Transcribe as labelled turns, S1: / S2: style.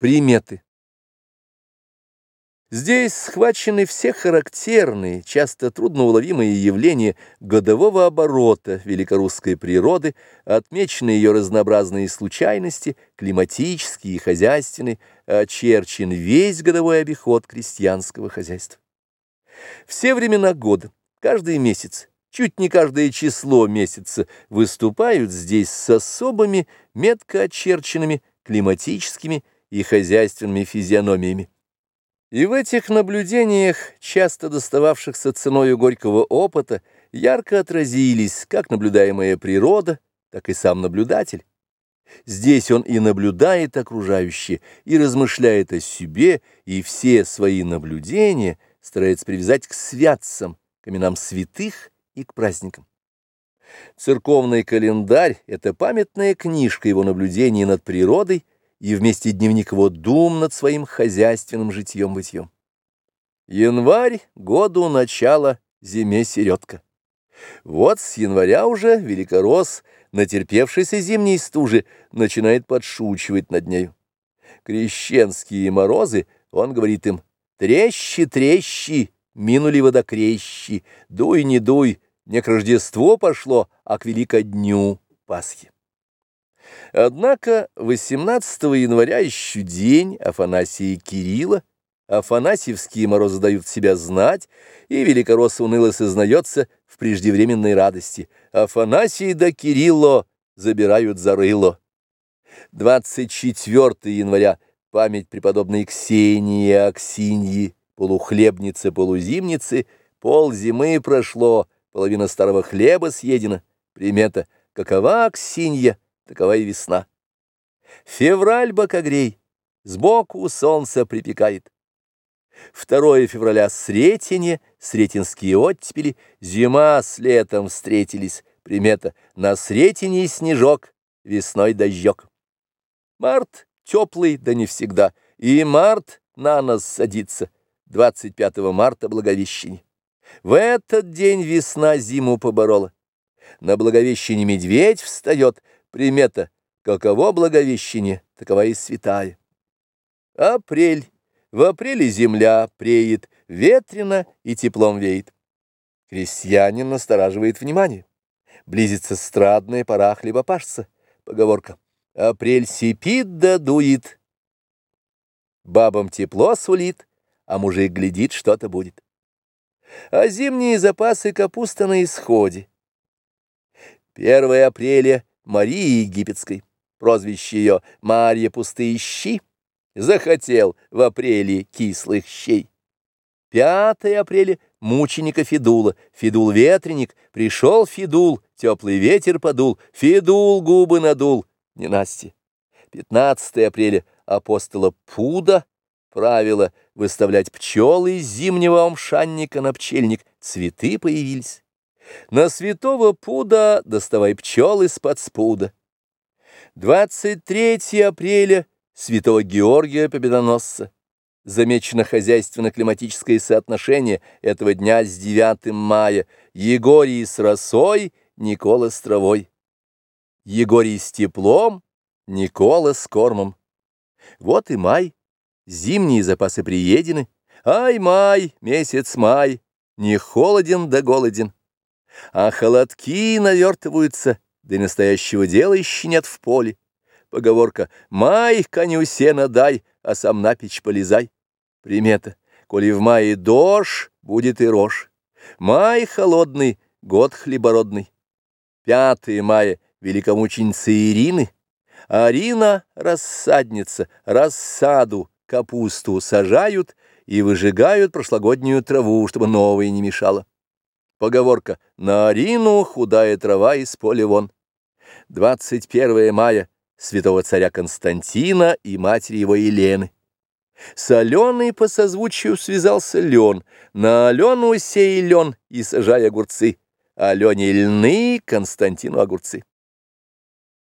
S1: Приметы. Здесь схвачены все характерные, часто трудноуловимые явления годового оборота великорусской природы, отмечены ее разнообразные случайности, климатические и хозяйственные, очерчен весь годовой обиход крестьянского хозяйства. Все времена года, каждый месяц, чуть не каждое число месяца выступают здесь с особыми метко очерченными климатическими и хозяйственными физиономиями. И в этих наблюдениях, часто достававшихся ценою горького опыта, ярко отразились как наблюдаемая природа, так и сам наблюдатель. Здесь он и наблюдает окружающее, и размышляет о себе, и все свои наблюдения старается привязать к святцам, к именам святых и к праздникам. Церковный календарь — это памятная книжка его наблюдений над природой и вместе дневник его дум над своим хозяйственным житьем-бытьем. Январь — году начала, зиме середка. Вот с января уже великорос, натерпевшийся зимней стужи, начинает подшучивать над нею. Крещенские морозы, он говорит им, «Трещи, трещи, минули водокрещи, дуй, не дуй, не к Рождеству пошло, а к Великодню Пасхи». Однако 18 января еще день Афанасия и Кирилла, Афанасьевские морозы дают себя знать, и Великорос уныло сознается в преждевременной радости. Афанасий да Кирилло забирают за рыло. 24 января память преподобной Ксении и Аксиньи, полухлебницы-полузимницы, пол зимы прошло, половина старого хлеба съедена. Примета, какова Аксинья? Такова и весна. Февраль бокогрей, сбоку солнце припекает. 2 февраля Сретенье, Сретенские оттепели, зима с летом встретились, примета на Сретенье снежок, весной дождек. Март теплый, да не всегда, и март на нас садится, 25 марта Благовещение. В этот день весна зиму поборола. На Благовещение медведь встает, Примета «Каково благовещение, такова и святая». Апрель. В апреле земля преет, ветрено и теплом веет. Крестьянин настораживает внимание. Близится страдная пора хлебопашца. Поговорка. Апрель сипит да дует. Бабам тепло сулит, а мужик глядит, что-то будет. А зимние запасы капуста на исходе. 1 апреля Марии Египетской, прозвище ее Марья Пустые Щи, захотел в апреле кислых щей. 5 апреля мученика Федула, Федул-ветреник, пришел Федул, теплый ветер подул, Федул губы надул, не Насте. 15 апреля апостола Пуда, правило выставлять пчелы из зимнего омшанника на пчельник, цветы появились. На святого пуда доставай пчел из-под спуда. 23 апреля святого Георгия Победоносца. Замечено хозяйственно-климатическое соотношение этого дня с 9 мая. Егорий с росой, Никола с травой. Егорий с теплом, Никола с кормом. Вот и май. Зимние запасы приедены. Ай, май, месяц май, не холоден да голоден а холодки навертываются, да и настоящего дела еще нет в поле. Поговорка «Май коню сена дай, а сам на печь полезай». Примета «Коли в мае дождь, будет и рожь». Май холодный, год хлебородный. 5 мая великомученица Ирины. Арина рассадница, рассаду, капусту сажают и выжигают прошлогоднюю траву, чтобы новой не мешало. Поговорка «На Арину худая трава из поля вон». 21 мая святого царя Константина и матери его Елены. С Аленой по созвучию связался лен, на Алену сей лен и сажай огурцы, Алене льны, Константину огурцы.